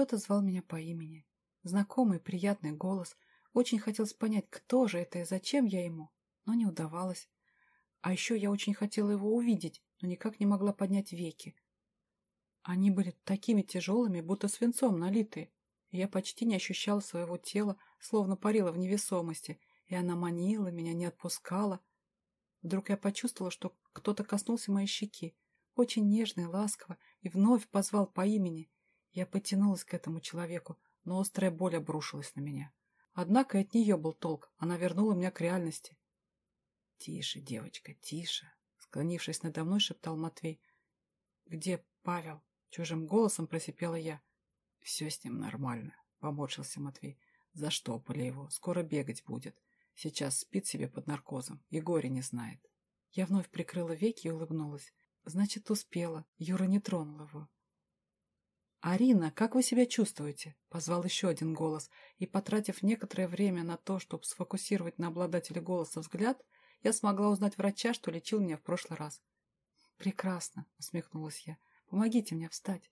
Кто-то звал меня по имени. Знакомый, приятный голос. Очень хотелось понять, кто же это и зачем я ему, но не удавалось. А еще я очень хотела его увидеть, но никак не могла поднять веки. Они были такими тяжелыми, будто свинцом налитые. Я почти не ощущала своего тела, словно парила в невесомости, и она манила меня, не отпускала. Вдруг я почувствовала, что кто-то коснулся моей щеки, очень нежно и ласково, и вновь позвал по имени. Я потянулась к этому человеку, но острая боль обрушилась на меня. Однако от нее был толк, она вернула меня к реальности. «Тише, девочка, тише!» Склонившись надо мной, шептал Матвей. «Где Павел?» Чужим голосом просипела я. «Все с ним нормально», — поморщился Матвей. «Заштопали его, скоро бегать будет. Сейчас спит себе под наркозом и горе не знает». Я вновь прикрыла веки и улыбнулась. Значит, успела. Юра не тронул его. «Арина, как вы себя чувствуете?» — позвал еще один голос, и, потратив некоторое время на то, чтобы сфокусировать на обладателе голоса взгляд, я смогла узнать врача, что лечил меня в прошлый раз. «Прекрасно», — усмехнулась я. «Помогите мне встать».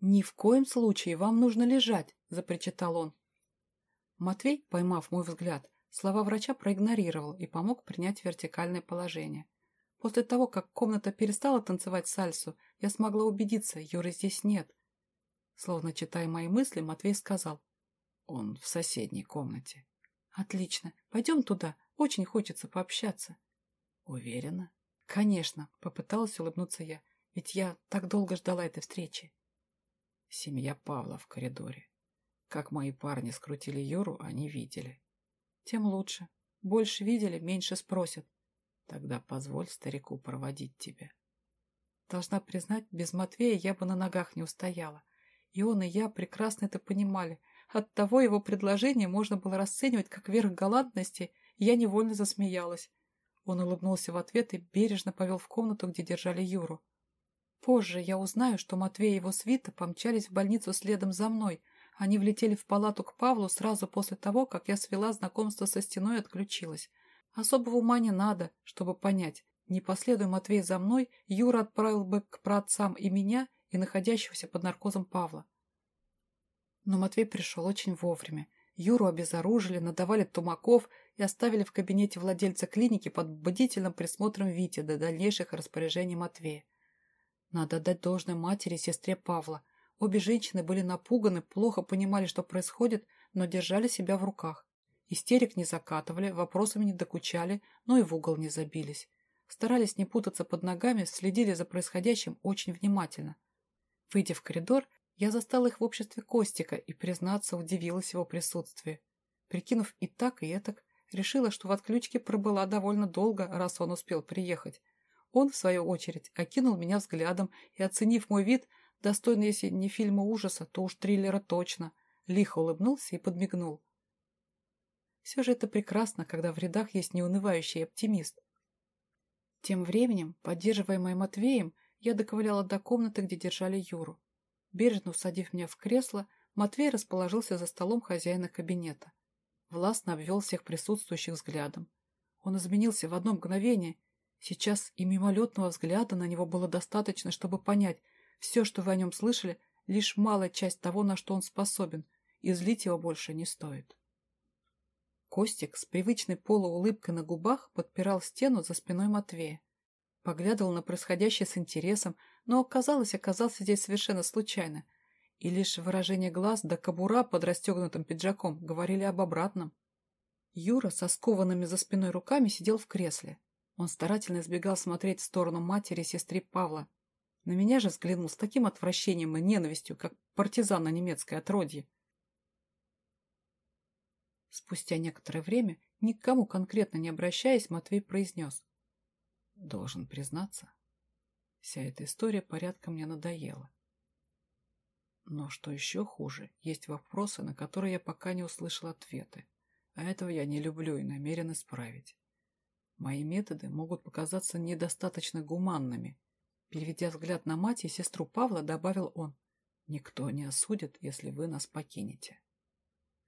«Ни в коем случае вам нужно лежать», — запричитал он. Матвей, поймав мой взгляд, слова врача проигнорировал и помог принять вертикальное положение. После того, как комната перестала танцевать сальсу, я смогла убедиться, Юры здесь нет. Словно читая мои мысли, Матвей сказал. Он в соседней комнате. Отлично. Пойдем туда. Очень хочется пообщаться. Уверена? Конечно, попыталась улыбнуться я. Ведь я так долго ждала этой встречи. Семья Павла в коридоре. Как мои парни скрутили Юру, они видели. Тем лучше. Больше видели, меньше спросят. Тогда позволь старику проводить тебя. Должна признать, без Матвея я бы на ногах не устояла. И он, и я прекрасно это понимали. Оттого его предложение можно было расценивать как верх галантности, и я невольно засмеялась. Он улыбнулся в ответ и бережно повел в комнату, где держали Юру. Позже я узнаю, что Матвей и его свита помчались в больницу следом за мной. Они влетели в палату к Павлу сразу после того, как я свела знакомство со стеной и отключилась. Особого ума не надо, чтобы понять. Не последуя Матвей за мной, Юра отправил бы к праотцам и меня, и находящегося под наркозом Павла. Но Матвей пришел очень вовремя. Юру обезоружили, надавали тумаков и оставили в кабинете владельца клиники под бдительным присмотром Вити до дальнейших распоряжений Матвея. Надо отдать должное матери и сестре Павла. Обе женщины были напуганы, плохо понимали, что происходит, но держали себя в руках. Истерик не закатывали, вопросами не докучали, но и в угол не забились. Старались не путаться под ногами, следили за происходящим очень внимательно. Выйдя в коридор, я застала их в обществе Костика и, признаться, удивилась его присутствию. Прикинув и так, и этак, решила, что в отключке пробыла довольно долго, раз он успел приехать. Он, в свою очередь, окинул меня взглядом и, оценив мой вид, достойный, если не фильма ужаса, то уж триллера точно, лихо улыбнулся и подмигнул. Все же это прекрасно, когда в рядах есть неунывающий оптимист. Тем временем, поддерживаемый Матвеем, я доковыляла до комнаты, где держали Юру. Бережно усадив меня в кресло, Матвей расположился за столом хозяина кабинета. Властно обвел всех присутствующих взглядом. Он изменился в одно мгновение. Сейчас и мимолетного взгляда на него было достаточно, чтобы понять, все, что вы о нем слышали, лишь малая часть того, на что он способен, и злить его больше не стоит. Костик с привычной полуулыбкой на губах подпирал стену за спиной Матвея. Поглядывал на происходящее с интересом, но, оказалось, оказался здесь совершенно случайно. И лишь выражение глаз да кобура под расстегнутым пиджаком говорили об обратном. Юра со скованными за спиной руками сидел в кресле. Он старательно избегал смотреть в сторону матери и сестры Павла. На меня же взглянул с таким отвращением и ненавистью, как партизан на немецкой отродье. Спустя некоторое время, никому конкретно не обращаясь, Матвей произнес. Должен признаться, вся эта история порядком мне надоела. Но что еще хуже, есть вопросы, на которые я пока не услышал ответы. А этого я не люблю и намерен исправить. Мои методы могут показаться недостаточно гуманными. Переведя взгляд на мать и сестру Павла, добавил он. Никто не осудит, если вы нас покинете.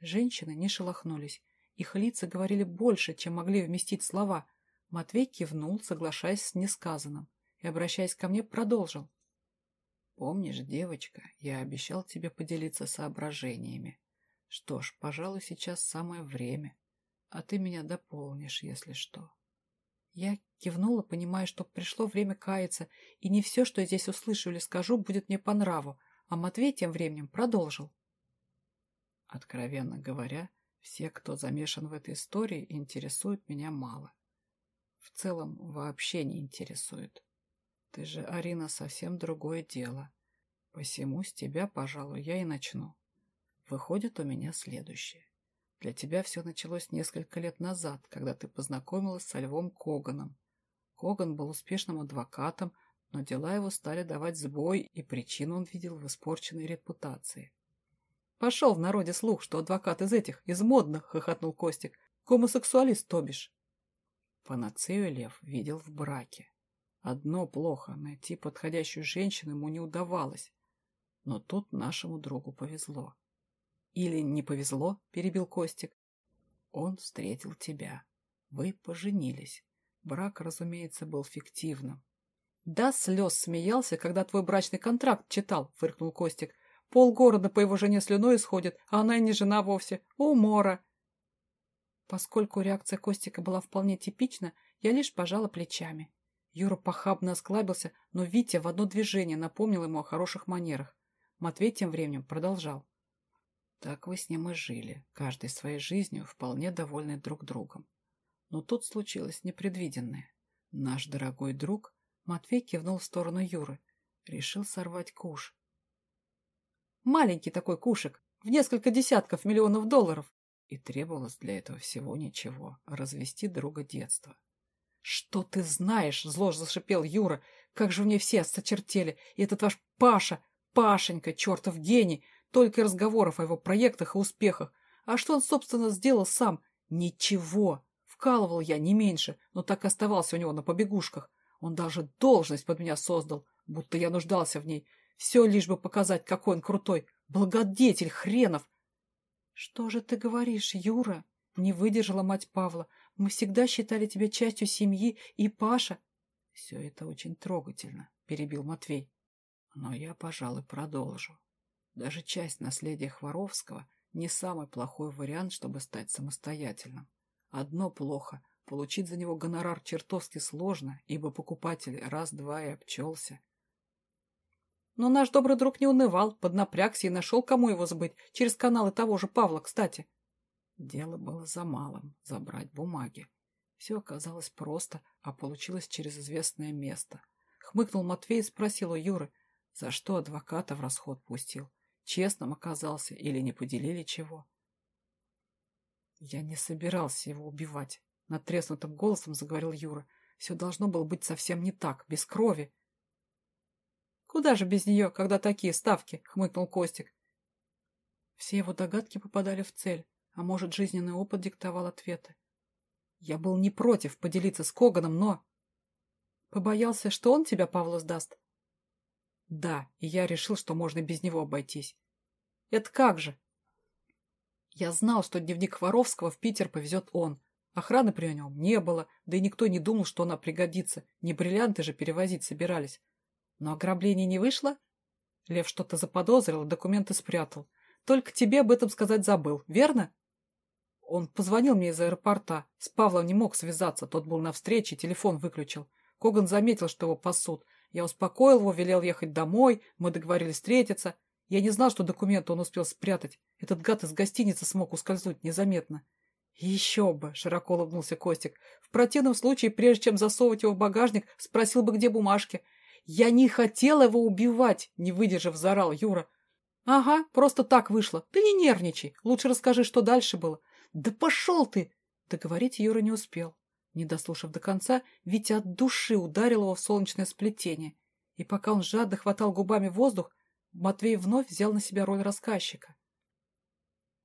Женщины не шелохнулись. Их лица говорили больше, чем могли вместить слова. Матвей кивнул, соглашаясь с несказанным, и, обращаясь ко мне, продолжил. Помнишь, девочка, я обещал тебе поделиться соображениями. Что ж, пожалуй, сейчас самое время. А ты меня дополнишь, если что. Я кивнула, понимая, что пришло время каяться, и не все, что я здесь услышу или скажу, будет мне по нраву, а Матвей тем временем продолжил. Откровенно говоря, все, кто замешан в этой истории, интересуют меня мало. В целом, вообще не интересует. Ты же, Арина, совсем другое дело. Посему с тебя, пожалуй, я и начну. Выходит у меня следующее. Для тебя все началось несколько лет назад, когда ты познакомилась со Львом Коганом. Коган был успешным адвокатом, но дела его стали давать сбой, и причину он видел в испорченной репутации. «Пошел в народе слух, что адвокат из этих, из модных», — хохотнул Костик. «Гомосексуалист, то бишь». Панацею Лев видел в браке. Одно плохо — найти подходящую женщину ему не удавалось. Но тут нашему другу повезло. «Или не повезло?» — перебил Костик. «Он встретил тебя. Вы поженились. Брак, разумеется, был фиктивным. «Да, слез смеялся, когда твой брачный контракт читал», — фыркнул Костик. «Полгорода по его жене слюной исходит, а она и не жена вовсе. Умора!» Поскольку реакция Костика была вполне типична, я лишь пожала плечами. Юра похабно осклабился, но Витя в одно движение напомнил ему о хороших манерах. Матвей тем временем продолжал. Так вы с ним и жили, каждой своей жизнью, вполне довольны друг другом. Но тут случилось непредвиденное. Наш дорогой друг, Матвей кивнул в сторону Юры, решил сорвать куш. Маленький такой кушек, в несколько десятков миллионов долларов. И требовалось для этого всего ничего — развести друга детства. «Что ты знаешь?» — зло зашипел Юра. «Как же мне все осточертели! И этот ваш Паша! Пашенька, чертов гений! Только разговоров о его проектах и успехах. А что он, собственно, сделал сам? Ничего! Вкалывал я не меньше, но так оставался у него на побегушках. Он даже должность под меня создал, будто я нуждался в ней. Все лишь бы показать, какой он крутой. Благодетель хренов! — Что же ты говоришь, Юра? Не выдержала мать Павла. Мы всегда считали тебя частью семьи, и Паша... — Все это очень трогательно, — перебил Матвей. Но я, пожалуй, продолжу. Даже часть наследия Хворовского не самый плохой вариант, чтобы стать самостоятельным. Одно плохо — получить за него гонорар чертовски сложно, ибо покупатель раз-два и обчелся. Но наш добрый друг не унывал, поднапрягся и нашел, кому его сбыть, через каналы того же Павла, кстати. Дело было за малым — забрать бумаги. Все оказалось просто, а получилось через известное место. Хмыкнул Матвей и спросил у Юры, за что адвоката в расход пустил. Честным оказался или не поделили чего. Я не собирался его убивать. Натреснутым голосом заговорил Юра. Все должно было быть совсем не так, без крови. «Куда же без нее, когда такие ставки?» — хмыкнул Костик. Все его догадки попадали в цель, а может, жизненный опыт диктовал ответы. Я был не против поделиться с Коганом, но... Побоялся, что он тебя, Павлу, сдаст? Да, и я решил, что можно без него обойтись. Это как же? Я знал, что дневник Воровского в Питер повезет он. Охраны при нем не было, да и никто не думал, что она пригодится. Не бриллианты же перевозить собирались. Но ограбление не вышло? Лев что-то заподозрил, документы спрятал. Только тебе об этом сказать забыл, верно? Он позвонил мне из аэропорта. С Павлом не мог связаться, тот был на встрече, телефон выключил. Коган заметил, что его пасут. Я успокоил его, велел ехать домой, мы договорились встретиться. Я не знал, что документы он успел спрятать. Этот гад из гостиницы смог ускользнуть незаметно. «Еще бы!» — широко улыбнулся Костик. «В противном случае, прежде чем засовывать его в багажник, спросил бы, где бумажки». «Я не хотел его убивать!» — не выдержав, заорал Юра. «Ага, просто так вышло. Ты не нервничай. Лучше расскажи, что дальше было». «Да пошел ты!» Договорить Юра не успел. Не дослушав до конца, Витя от души ударил его в солнечное сплетение. И пока он жадно хватал губами воздух, Матвей вновь взял на себя роль рассказчика.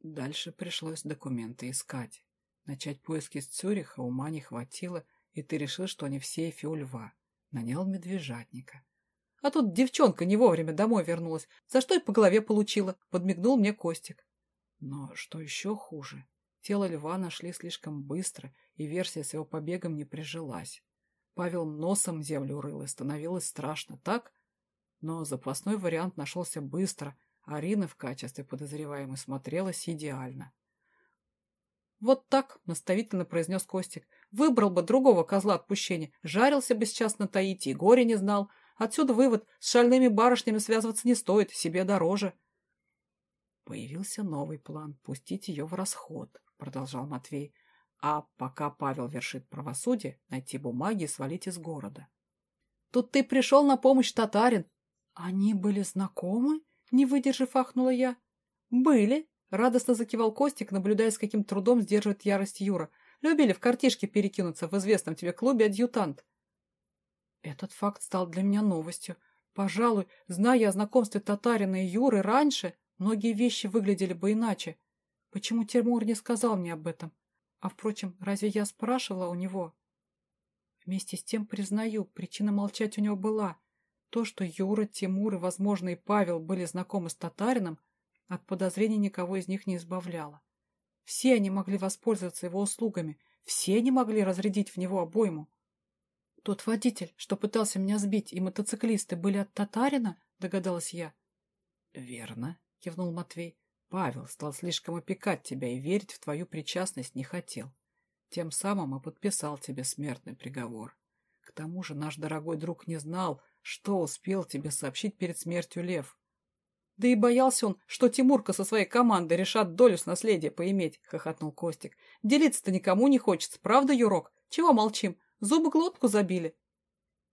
Дальше пришлось документы искать. Начать поиски с Цюриха ума не хватило, и ты решил, что они в сейфе у льва. Нанял медвежатника. А тут девчонка не вовремя домой вернулась, за что и по голове получила, подмигнул мне Костик. Но что еще хуже, тело льва нашли слишком быстро, и версия с его побегом не прижилась. Павел носом землю рыл, и становилось страшно, так? Но запасной вариант нашелся быстро, а Арина в качестве подозреваемой смотрелась идеально. «Вот так», — наставительно произнес Костик. «Выбрал бы другого козла отпущения, жарился бы сейчас на Таити, горе не знал. Отсюда вывод, с шальными барышнями связываться не стоит, себе дороже». Появился новый план — пустить ее в расход, — продолжал Матвей. А пока Павел вершит правосудие, найти бумаги и свалить из города. Тут ты пришел на помощь татарин. Они были знакомы? Не выдержав, ахнула я. Были, радостно закивал Костик, наблюдая, с каким трудом сдерживает ярость Юра. Любили в картишке перекинуться в известном тебе клубе адъютант. Этот факт стал для меня новостью. Пожалуй, зная о знакомстве татарина и Юры раньше, многие вещи выглядели бы иначе. Почему Тимур не сказал мне об этом? А, впрочем, разве я спрашивала у него? Вместе с тем, признаю, причина молчать у него была. То, что Юра, Тимур и, возможно, и Павел были знакомы с татарином, от подозрений никого из них не избавляло. Все они могли воспользоваться его услугами, все они могли разрядить в него обойму. Тот водитель, что пытался меня сбить, и мотоциклисты были от татарина, догадалась я. — Верно, — кивнул Матвей. Павел стал слишком опекать тебя и верить в твою причастность не хотел. Тем самым и подписал тебе смертный приговор. К тому же наш дорогой друг не знал, что успел тебе сообщить перед смертью Лев. Да и боялся он, что Тимурка со своей командой решат долю с наследия поиметь, — хохотнул Костик. Делиться-то никому не хочется, правда, Юрок? Чего молчим? Зубы глотку забили.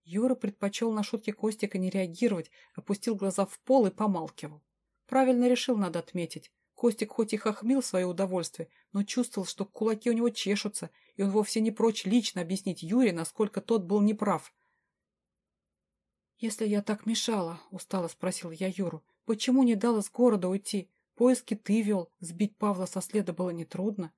Юра предпочел на шутки Костика не реагировать, опустил глаза в пол и помалкивал. Правильно решил, надо отметить. Костик хоть и хохмил свое удовольствие, но чувствовал, что кулаки у него чешутся, и он вовсе не прочь лично объяснить Юре, насколько тот был неправ. «Если я так мешала, — устало спросил я Юру, — почему не дала с города уйти? Поиски ты вел, сбить Павла со следа было нетрудно».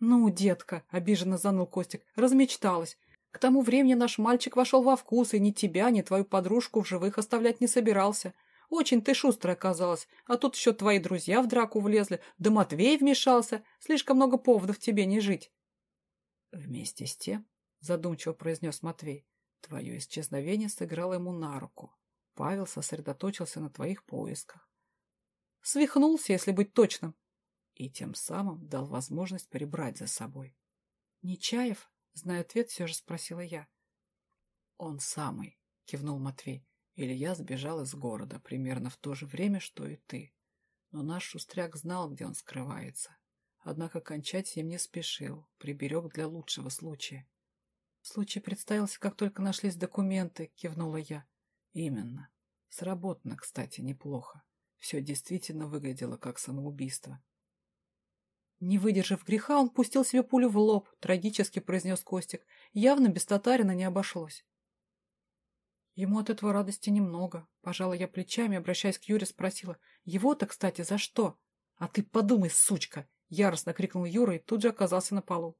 «Ну, детка, — обиженно заныл Костик, — размечталась. К тому времени наш мальчик вошел во вкус, и ни тебя, ни твою подружку в живых оставлять не собирался. Очень ты шустрая оказалась, а тут еще твои друзья в драку влезли, да Матвей вмешался. Слишком много поводов тебе не жить. Вместе с тем, задумчиво произнес Матвей, твое исчезновение сыграло ему на руку. Павел сосредоточился на твоих поисках. Свихнулся, если быть точным. И тем самым дал возможность прибрать за собой. Нечаев, зная ответ, все же спросила я. Он самый, кивнул Матвей. Илья сбежал из города примерно в то же время, что и ты. Но наш шустряк знал, где он скрывается. Однако кончать с ним не спешил, приберег для лучшего случая. Случай представился, как только нашлись документы, кивнула я. Именно. Сработано, кстати, неплохо. Все действительно выглядело как самоубийство. Не выдержав греха, он пустил себе пулю в лоб, трагически произнес Костик. Явно без татарина не обошлось. Ему от этого радости немного. Пожала я плечами, обращаясь к Юре, спросила. Его-то, кстати, за что? А ты подумай, сучка! Яростно крикнул Юра и тут же оказался на полу.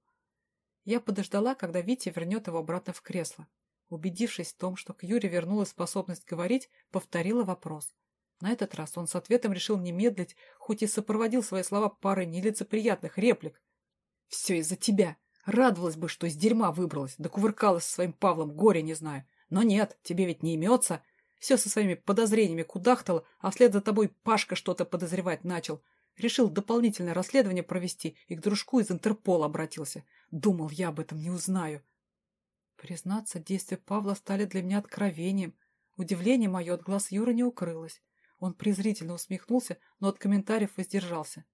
Я подождала, когда Витя вернет его обратно в кресло. Убедившись в том, что к Юре вернулась способность говорить, повторила вопрос. На этот раз он с ответом решил не медлить, хоть и сопроводил свои слова парой нелицеприятных реплик. «Все из-за тебя! Радовалась бы, что из дерьма выбралась, да кувыркалась со своим Павлом, горе не знаю. Но нет, тебе ведь не имется. Все со своими подозрениями кудахтало, а вслед за тобой Пашка что-то подозревать начал. Решил дополнительное расследование провести и к дружку из Интерпола обратился. Думал, я об этом не узнаю. Признаться, действия Павла стали для меня откровением. Удивление мое от глаз Юры не укрылось. Он презрительно усмехнулся, но от комментариев воздержался.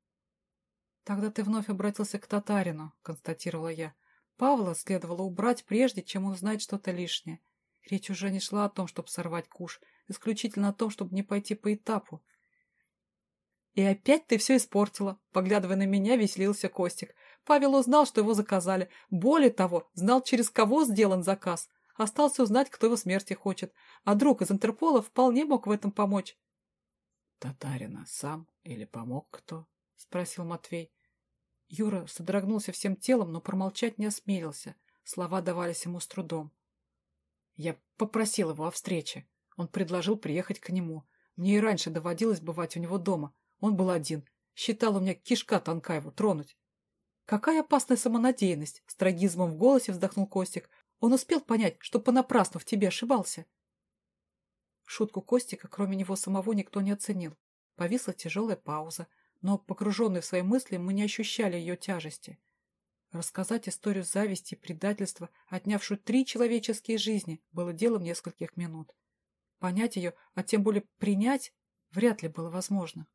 «Тогда ты вновь обратился к татарину», — констатировала я. «Павла следовало убрать, прежде чем он узнает что-то лишнее. Речь уже не шла о том, чтобы сорвать куш, исключительно о том, чтобы не пойти по этапу. «И опять ты все испортила», — поглядывая на меня, веселился Костик. Павел узнал, что его заказали. Более того, знал, через кого сделан заказ. Остался узнать, кто его смерти хочет. А друг из Интерпола вполне мог в этом помочь. «Татарина сам или помог кто?» — спросил Матвей. Юра содрогнулся всем телом, но промолчать не осмелился. Слова давались ему с трудом. Я попросил его о встрече. Он предложил приехать к нему. Мне и раньше доводилось бывать у него дома. Он был один. Считал у меня кишка тонка его тронуть. Какая опасная самонадеянность! С трагизмом в голосе вздохнул Костик. Он успел понять, что понапрасну в тебе ошибался. Шутку Костика, кроме него самого, никто не оценил. Повисла тяжелая пауза, но, погруженные в свои мысли, мы не ощущали ее тяжести. Рассказать историю зависти и предательства, отнявшую три человеческие жизни, было делом нескольких минут. Понять ее, а тем более принять, вряд ли было возможно.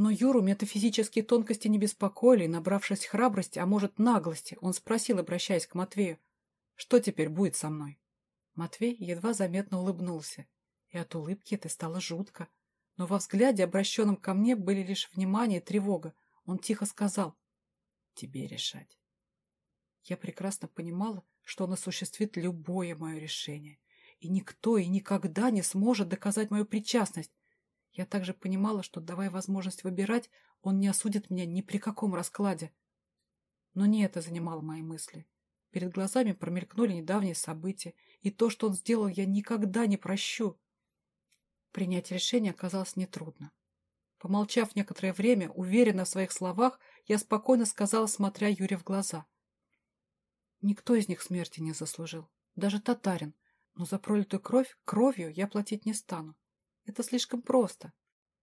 Но Юру метафизические тонкости не беспокоили, набравшись храбрости, а может наглости, он спросил, обращаясь к Матвею, «Что теперь будет со мной?» Матвей едва заметно улыбнулся, и от улыбки это стало жутко. Но во взгляде, обращенном ко мне, были лишь внимание и тревога. Он тихо сказал, «Тебе решать». Я прекрасно понимала, что он осуществит любое мое решение, и никто и никогда не сможет доказать мою причастность, я также понимала, что, давая возможность выбирать, он не осудит меня ни при каком раскладе. Но не это занимало мои мысли. Перед глазами промелькнули недавние события, и то, что он сделал, я никогда не прощу. Принять решение оказалось нетрудно. Помолчав некоторое время, уверенно в своих словах, я спокойно сказала, смотря Юре в глаза. Никто из них смерти не заслужил, даже татарин, но за пролитую кровь кровью я платить не стану. Это слишком просто.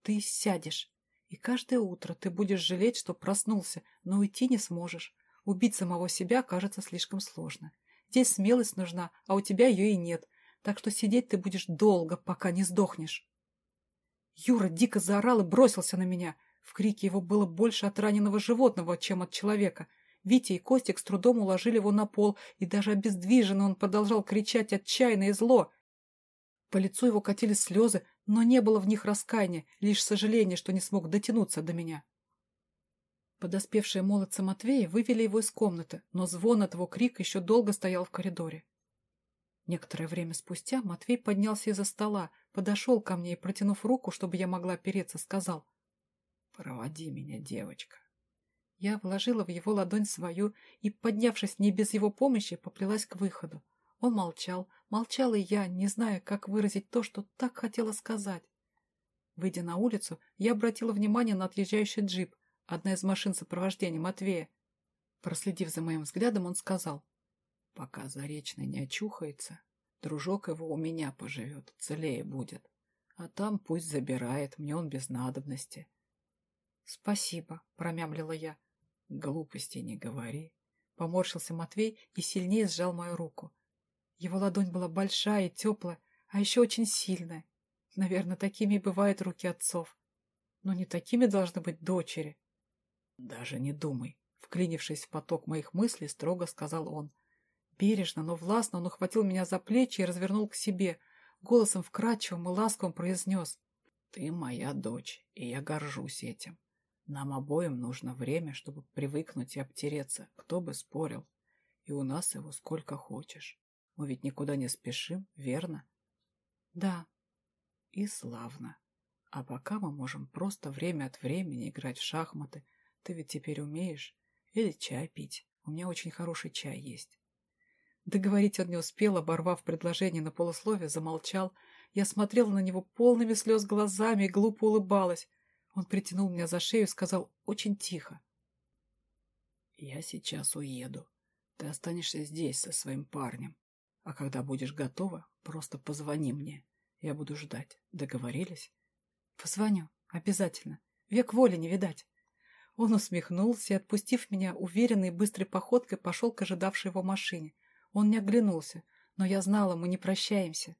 Ты сядешь, и каждое утро ты будешь жалеть, что проснулся, но уйти не сможешь. Убить самого себя кажется слишком сложно. Здесь смелость нужна, а у тебя ее и нет, так что сидеть ты будешь долго, пока не сдохнешь. Юра дико заорал и бросился на меня. В крике его было больше от раненого животного, чем от человека. Витя и Костик с трудом уложили его на пол, и даже обездвиженно он продолжал кричать отчаянно и зло. По лицу его катились слезы, но не было в них раскаяния, лишь сожаление, что не смог дотянуться до меня. Подоспевшие молодцы Матвея вывели его из комнаты, но звон от его крика еще долго стоял в коридоре. Некоторое время спустя Матвей поднялся из-за стола, подошел ко мне и, протянув руку, чтобы я могла опереться, сказал «Проводи меня, девочка». Я вложила в его ладонь свою и, поднявшись не без его помощи, поплелась к выходу. Он молчал, молчал и я, не зная, как выразить то, что так хотела сказать. Выйдя на улицу, я обратила внимание на отъезжающий джип, одна из машин сопровождения Матвея. Проследив за моим взглядом, он сказал, «Пока Заречный не очухается, дружок его у меня поживет, целее будет. А там пусть забирает, мне он без надобности». «Спасибо», — промямлила я. «Глупости не говори». Поморщился Матвей и сильнее сжал мою руку. Его ладонь была большая и теплая, а еще очень сильная. Наверное, такими и бывают руки отцов. Но не такими должны быть дочери. Даже не думай. Вклинившись в поток моих мыслей, строго сказал он. Бережно, но властно он ухватил меня за плечи и развернул к себе. Голосом вкрадчивым и ласковым произнес. «Ты моя дочь, и я горжусь этим. Нам обоим нужно время, чтобы привыкнуть и обтереться, кто бы спорил. И у нас его сколько хочешь. Мы ведь никуда не спешим, верно? Да. И славно. А пока мы можем просто время от времени играть в шахматы. Ты ведь теперь умеешь? Или чай пить. У меня очень хороший чай есть. Договорить он не успел, оборвав предложение на полусловие, замолчал. Я смотрела на него полными слез глазами и глупо улыбалась. Он притянул меня за шею и сказал очень тихо. «Я сейчас уеду. Ты останешься здесь со своим парнем. А когда будешь готова, просто позвони мне. Я буду ждать. Договорились? Позвоню. Обязательно. Век воли не видать. Он усмехнулся и, отпустив меня, уверенной и быстрой походкой пошел к ожидавшей его машине. Он не оглянулся, но я знала, мы не прощаемся.